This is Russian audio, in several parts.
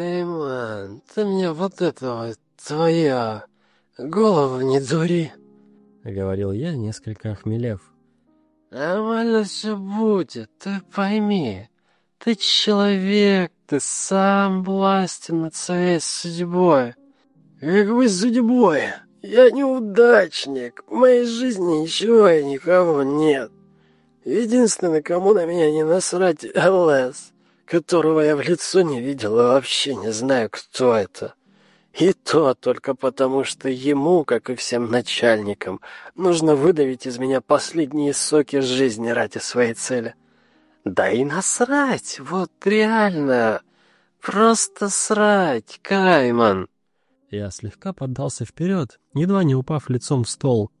Кайман, ты мне вот этого, твоя, голову не дури, — говорил я, несколько охмелев. Нормально все будет, ты пойми. Ты человек, ты сам властен над своей судьбой. Какой судьбой? Я неудачник. В моей жизни ничего и никого нет. Единственный, кому на меня не насрать, ЛС, которого я в лицо не видел и вообще не знаю, кто это. И то только потому, что ему, как и всем начальникам, нужно выдавить из меня последние соки жизни ради своей цели. Да и насрать, вот реально. Просто срать, Кайман. Я слегка поддался вперед, едва не упав лицом в стол.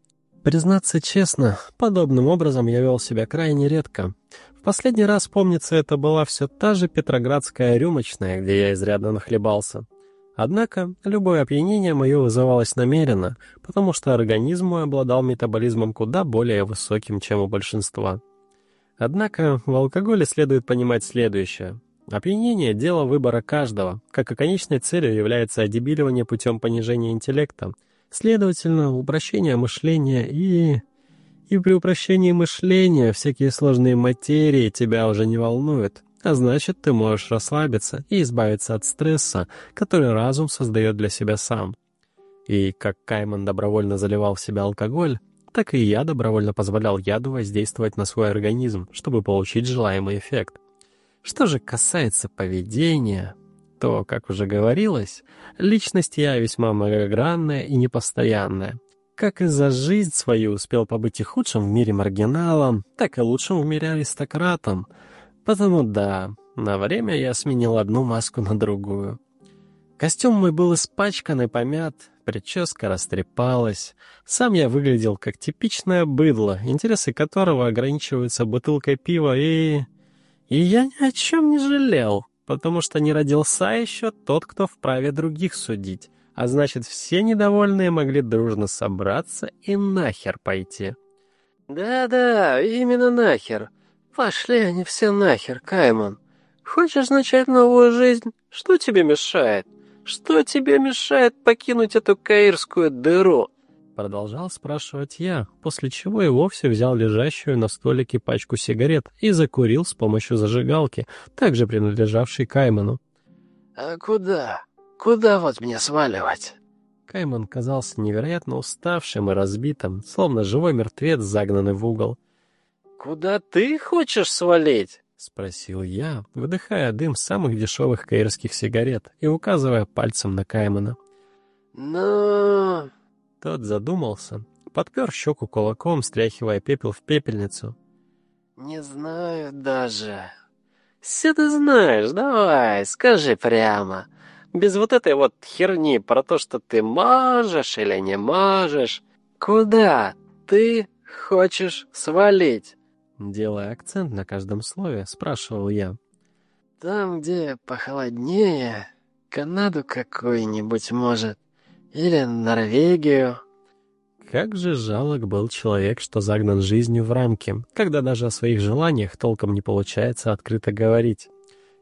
Признаться честно, подобным образом я вел себя крайне редко. В последний раз, помнится, это была все та же петроградская рюмочная, где я изрядно нахлебался. Однако, любое опьянение мое вызывалось намеренно, потому что организм мой обладал метаболизмом куда более высоким, чем у большинства. Однако в алкоголе следует понимать следующее. Опьянение – дело выбора каждого, как и конечной целью является одебиливание путем понижения интеллекта, следовательно, упрощение мышления и... И при упрощении мышления всякие сложные материи тебя уже не волнуют, а значит, ты можешь расслабиться и избавиться от стресса, который разум создает для себя сам. И как Кайман добровольно заливал в себя алкоголь, так и я добровольно позволял яду воздействовать на свой организм, чтобы получить желаемый эффект. Что же касается поведения, то, как уже говорилось, личность я весьма многогранная и непостоянная. Как и за жизнь свою успел побыть и худшим в мире маргиналом, так и лучшим в мире аристократом. Потому да, на время я сменил одну маску на другую. Костюм мой был испачкан и помят, прическа растрепалась. Сам я выглядел как типичное быдло, интересы которого ограничиваются бутылкой пива и... И я ни о чем не жалел, потому что не родился еще тот, кто вправе других судить. А значит, все недовольные могли дружно собраться и нахер пойти. «Да-да, именно нахер. Пошли они все нахер, Кайман. Хочешь начать новую жизнь? Что тебе мешает?» Что тебе мешает покинуть эту каирскую дыру?» Продолжал спрашивать я, после чего и вовсе взял лежащую на столике пачку сигарет и закурил с помощью зажигалки, также принадлежавшей Кайману. «А куда? Куда вот мне сваливать?» Кайман казался невероятно уставшим и разбитым, словно живой мертвец, загнанный в угол. «Куда ты хочешь свалить?» — спросил я, выдыхая дым самых дешевых каирских сигарет и указывая пальцем на Каймана. «Но...» Тот задумался, подпер щеку кулаком, стряхивая пепел в пепельницу. «Не знаю даже...» «Все ты знаешь, давай, скажи прямо. Без вот этой вот херни про то, что ты можешь или не можешь. Куда ты хочешь свалить?» Делая акцент на каждом слове, спрашивал я. «Там, где похолоднее, Канаду какую-нибудь, может, или Норвегию». Как же жалок был человек, что загнан жизнью в рамки, когда даже о своих желаниях толком не получается открыто говорить.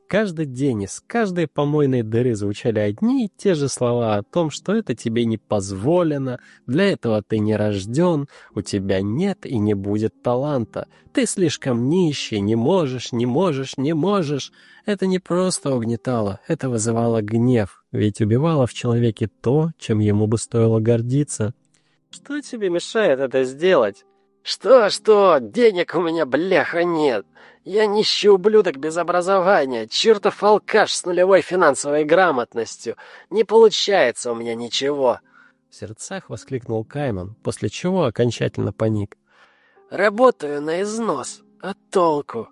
Каждый день из каждой помойной дыры звучали одни и те же слова о том, что это тебе не позволено, для этого ты не рожден, у тебя нет и не будет таланта, ты слишком нищий, не можешь, не можешь, не можешь. Это не просто угнетало, это вызывало гнев, ведь убивало в человеке то, чем ему бы стоило гордиться. «Что тебе мешает это сделать?» «Что-что? Денег у меня, бляха, нет!» Я нищий ублюдок без образования, чертов алкаш с нулевой финансовой грамотностью. Не получается у меня ничего!» В сердцах воскликнул Кайман, после чего окончательно паник. «Работаю на износ. А толку?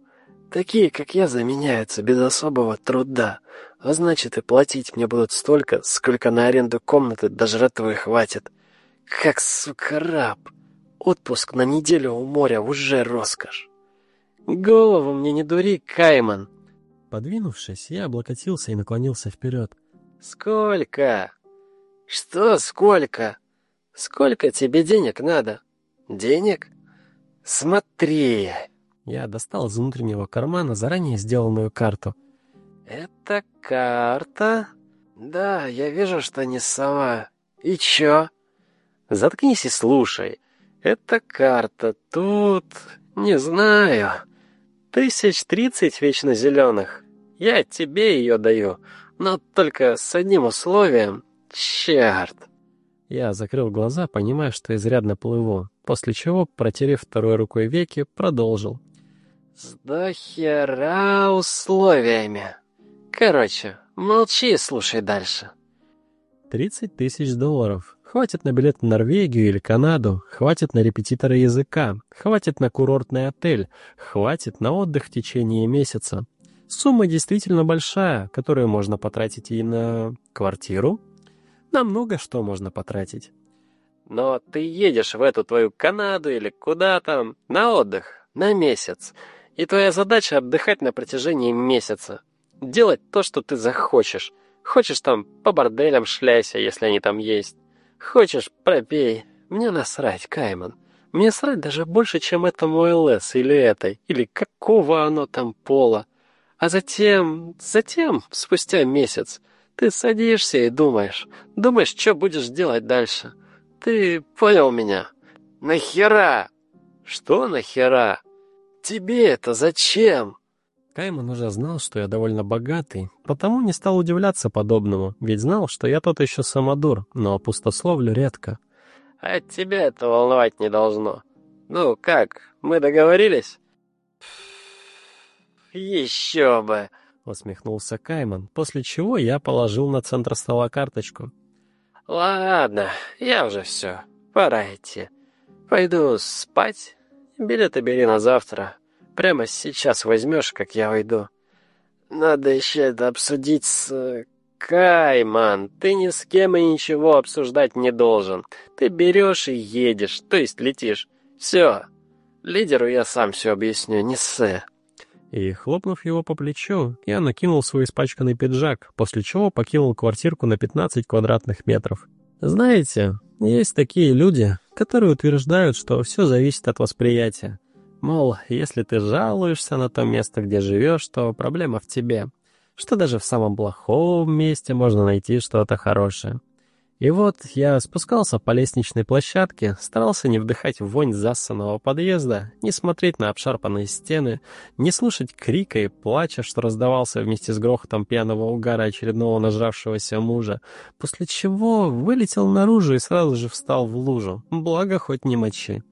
Такие, как я, заменяются без особого труда. А значит, и платить мне будут столько, сколько на аренду комнаты до жратвы хватит. Как, сука, раб! Отпуск на неделю у моря уже роскошь!» «Голову мне не дури, Кайман!» Подвинувшись, я облокотился и наклонился вперед. «Сколько?» «Что сколько? Сколько тебе денег надо? Денег? Смотри!» Я достал из внутреннего кармана заранее сделанную карту. «Это карта «Да, я вижу, что не сова. И чё?» «Заткнись и слушай. Это карта. Тут... не знаю. Тысяч тридцать вечно зеленых. Я тебе ее даю, но только с одним условием. Черт!» Я закрыл глаза, понимая, что изрядно плыву, после чего, протерев второй рукой веки, продолжил. «С дохера условиями. Короче, молчи и слушай дальше». «Тридцать тысяч долларов. Хватит на билет в Норвегию или Канаду, хватит на репетитора языка, хватит на курортный отель, хватит на отдых в течение месяца. Сумма действительно большая, которую можно потратить и на квартиру, на много что можно потратить. Но ты едешь в эту твою Канаду или куда там на отдых, на месяц. И твоя задача отдыхать на протяжении месяца. Делать то, что ты захочешь. Хочешь там по борделям шляйся, если они там есть. Хочешь, пропей. Мне насрать, Кайман. Мне срать даже больше, чем этому ЛС или этой, или какого оно там пола. А затем, затем, спустя месяц, ты садишься и думаешь. Думаешь, что будешь делать дальше. Ты понял меня? Нахера? Что нахера? Тебе это зачем? Кайман уже знал, что я довольно богатый, потому не стал удивляться подобному, ведь знал, что я тот еще самодур, но пустословлю редко. А тебя это волновать не должно. Ну как, мы договорились? Еще бы! Усмехнулся Кайман, после чего я положил на центр стола карточку. «Ладно, я уже все. Пора идти. Пойду спать. Билеты бери на завтра. Прямо сейчас возьмешь, как я уйду. Надо еще это обсудить с... Кайман, ты ни с кем и ничего обсуждать не должен. Ты берешь и едешь, то есть летишь. Все. Лидеру я сам все объясню, не сэ и, хлопнув его по плечу, я накинул свой испачканный пиджак, после чего покинул квартирку на 15 квадратных метров. Знаете, есть такие люди, которые утверждают, что все зависит от восприятия. Мол, если ты жалуешься на то место, где живешь, то проблема в тебе. Что даже в самом плохом месте можно найти что-то хорошее. И вот я спускался по лестничной площадке, старался не вдыхать вонь зассанного подъезда, не смотреть на обшарпанные стены, не слушать крика и плача, что раздавался вместе с грохотом пьяного угара очередного нажравшегося мужа, после чего вылетел наружу и сразу же встал в лужу, благо хоть не мочи.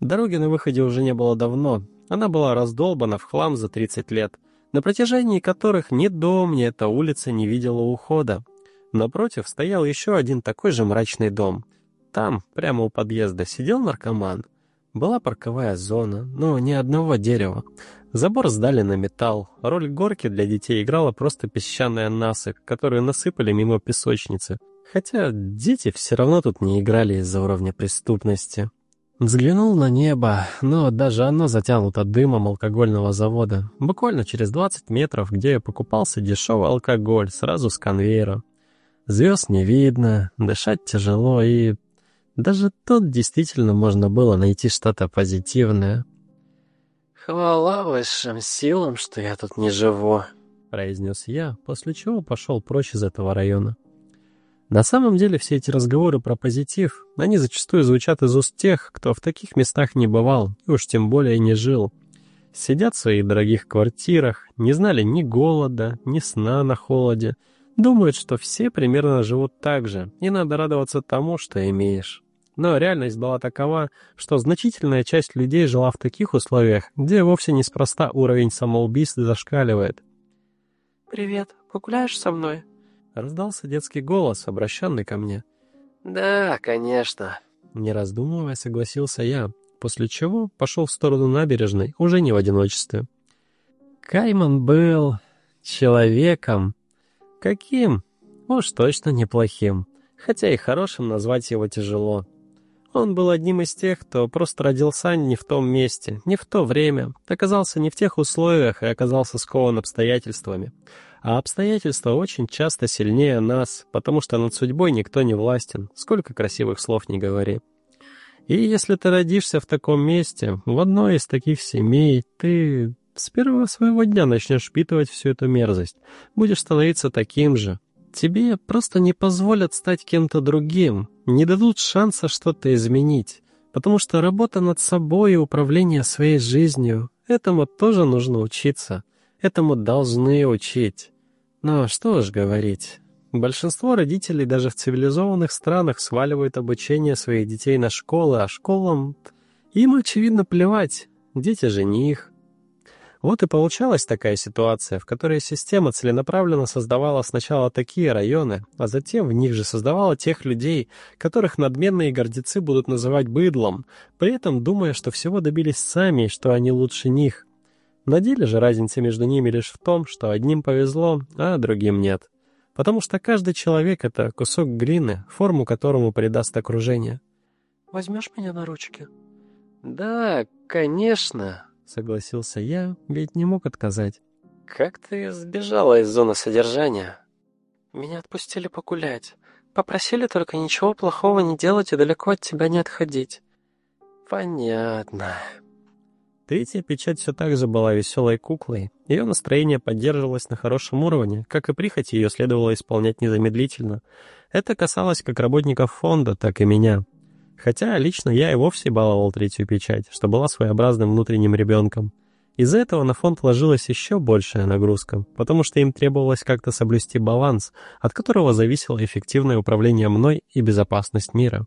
Дороги на выходе уже не было давно, она была раздолбана в хлам за 30 лет, на протяжении которых ни дом, ни эта улица не видела ухода. Напротив стоял еще один такой же мрачный дом. Там, прямо у подъезда, сидел наркоман. Была парковая зона, но ни одного дерева. Забор сдали на металл. Роль горки для детей играла просто песчаная насыпь, которую насыпали мимо песочницы. Хотя дети все равно тут не играли из-за уровня преступности. Взглянул на небо, но даже оно затянуто дымом алкогольного завода. Буквально через 20 метров, где я покупался дешевый алкоголь, сразу с конвейера. Звезд не видно, дышать тяжело, и даже тут действительно можно было найти что-то позитивное. «Хвала высшим силам, что я тут не живу», — произнес я, после чего пошел прочь из этого района. На самом деле все эти разговоры про позитив, они зачастую звучат из уст тех, кто в таких местах не бывал и уж тем более не жил. Сидят в своих дорогих квартирах, не знали ни голода, ни сна на холоде, Думают, что все примерно живут так же, и надо радоваться тому, что имеешь. Но реальность была такова, что значительная часть людей жила в таких условиях, где вовсе неспроста уровень самоубийств зашкаливает. «Привет, погуляешь со мной?» Раздался детский голос, обращенный ко мне. «Да, конечно», — не раздумывая согласился я, после чего пошел в сторону набережной, уже не в одиночестве. Кайман был человеком, Каким? Уж точно неплохим. Хотя и хорошим назвать его тяжело. Он был одним из тех, кто просто родился не в том месте, не в то время, оказался не в тех условиях и оказался скован обстоятельствами. А обстоятельства очень часто сильнее нас, потому что над судьбой никто не властен, сколько красивых слов не говори. И если ты родишься в таком месте, в одной из таких семей, ты с первого своего дня начнешь впитывать всю эту мерзость. Будешь становиться таким же. Тебе просто не позволят стать кем-то другим, не дадут шанса что-то изменить, потому что работа над собой и управление своей жизнью — этому тоже нужно учиться, этому должны учить. Но что уж говорить, большинство родителей даже в цивилизованных странах сваливают обучение своих детей на школы, а школам им, очевидно, плевать, дети же не их. Вот и получалась такая ситуация, в которой система целенаправленно создавала сначала такие районы, а затем в них же создавала тех людей, которых надменные гордецы будут называть быдлом, при этом думая, что всего добились сами и что они лучше них. На деле же разница между ними лишь в том, что одним повезло, а другим нет. Потому что каждый человек — это кусок глины, форму которому придаст окружение. «Возьмешь меня на ручки?» «Да, конечно», Согласился я, ведь не мог отказать. «Как ты сбежала из зоны содержания?» «Меня отпустили погулять. Попросили только ничего плохого не делать и далеко от тебя не отходить». «Понятно». Третья печать все так же была веселой куклой. Ее настроение поддерживалось на хорошем уровне, как и прихоти ее следовало исполнять незамедлительно. Это касалось как работников фонда, так и меня. Хотя лично я и вовсе баловал третью печать, что была своеобразным внутренним ребенком. Из-за этого на фонд ложилась еще большая нагрузка, потому что им требовалось как-то соблюсти баланс, от которого зависело эффективное управление мной и безопасность мира.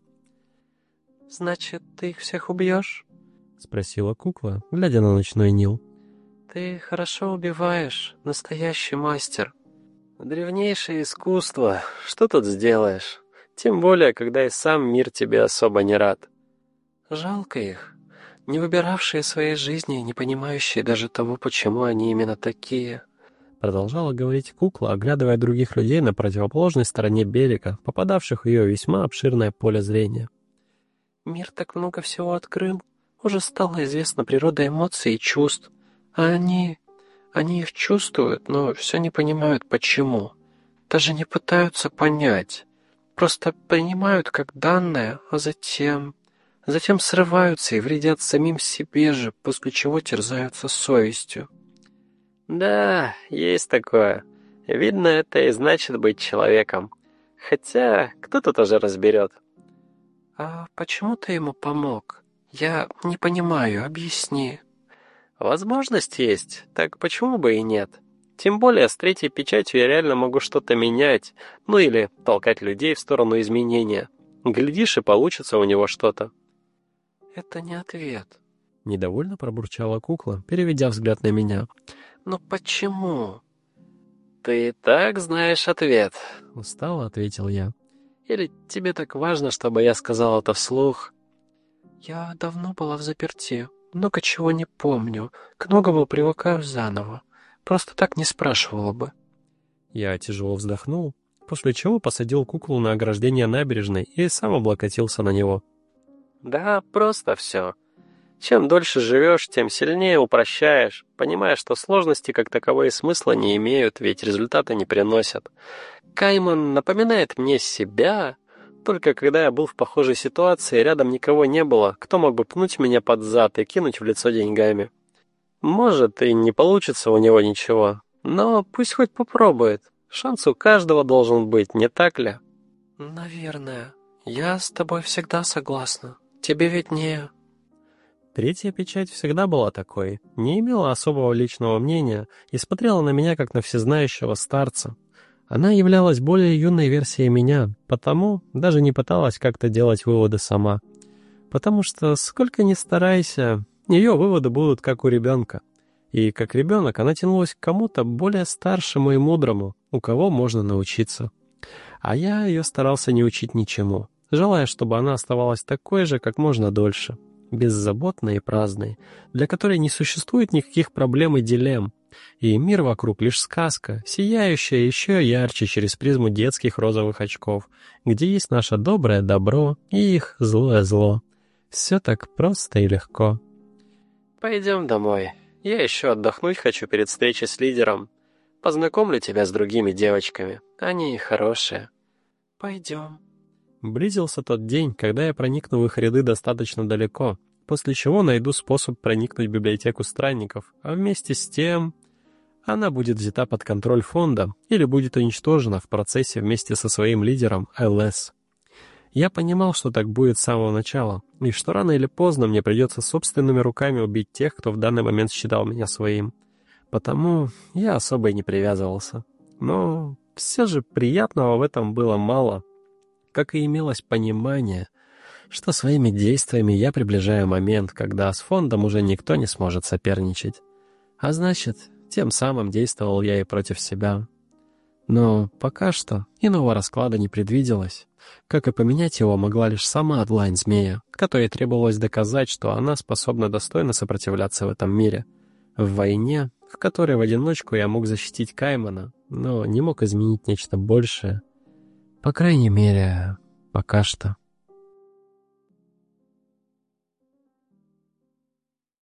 «Значит, ты их всех убьешь?» — спросила кукла, глядя на ночной Нил. «Ты хорошо убиваешь, настоящий мастер». «Древнейшее искусство, что тут сделаешь?» Тем более, когда и сам мир тебе особо не рад. Жалко их, не выбиравшие своей жизни не понимающие даже того, почему они именно такие. Продолжала говорить кукла, оглядывая других людей на противоположной стороне берега, попадавших в ее весьма обширное поле зрения. Мир так много всего открыл, уже стало известна природа эмоций и чувств, а они... они их чувствуют, но все не понимают, почему. Даже не пытаются понять просто принимают как данное, а затем... Затем срываются и вредят самим себе же, после чего терзаются совестью. Да, есть такое. Видно, это и значит быть человеком. Хотя, кто тут уже разберет? А почему ты ему помог? Я не понимаю, объясни. Возможность есть, так почему бы и нет? Тем более с третьей печатью я реально могу что-то менять, ну или толкать людей в сторону изменения. Глядишь, и получится у него что-то. «Это не ответ», — недовольно пробурчала кукла, переведя взгляд на меня. «Но почему?» «Ты и так знаешь ответ», — устало ответил я. «Или тебе так важно, чтобы я сказал это вслух?» «Я давно была в заперти, много чего не помню, к многому привыкаю заново. Просто так не спрашивала бы. Я тяжело вздохнул, после чего посадил куклу на ограждение набережной и сам облокотился на него. Да, просто все. Чем дольше живешь, тем сильнее упрощаешь, понимая, что сложности как таковые смысла не имеют, ведь результаты не приносят. Кайман напоминает мне себя, только когда я был в похожей ситуации, рядом никого не было, кто мог бы пнуть меня под зад и кинуть в лицо деньгами. Может, и не получится у него ничего, но пусть хоть попробует. Шанс у каждого должен быть, не так ли? Наверное. Я с тобой всегда согласна. Тебе виднее. Третья печать всегда была такой, не имела особого личного мнения и смотрела на меня как на всезнающего старца. Она являлась более юной версией меня, потому даже не пыталась как-то делать выводы сама. Потому что, сколько ни старайся, ее выводы будут как у ребенка. И как ребенок она тянулась к кому-то более старшему и мудрому, у кого можно научиться. А я ее старался не учить ничему, желая, чтобы она оставалась такой же как можно дольше, беззаботной и праздной, для которой не существует никаких проблем и дилемм, и мир вокруг лишь сказка, сияющая еще ярче через призму детских розовых очков, где есть наше доброе добро и их злое зло. Все так просто и легко. «Пойдем домой. Я еще отдохнуть хочу перед встречей с лидером. Познакомлю тебя с другими девочками. Они хорошие». «Пойдем». Близился тот день, когда я проникну в их ряды достаточно далеко, после чего найду способ проникнуть в библиотеку странников, а вместе с тем... она будет взята под контроль фонда или будет уничтожена в процессе вместе со своим лидером ЛС. Я понимал, что так будет с самого начала, и что рано или поздно мне придется собственными руками убить тех, кто в данный момент считал меня своим. Потому я особо и не привязывался. Но все же приятного в этом было мало, как и имелось понимание, что своими действиями я приближаю момент, когда с фондом уже никто не сможет соперничать. А значит, тем самым действовал я и против себя. Но пока что иного расклада не предвиделось. Как и поменять его могла лишь сама Адлайн Змея, которой требовалось доказать, что она способна достойно сопротивляться в этом мире. В войне, в которой в одиночку я мог защитить Каймана, но не мог изменить нечто большее. По крайней мере, пока что.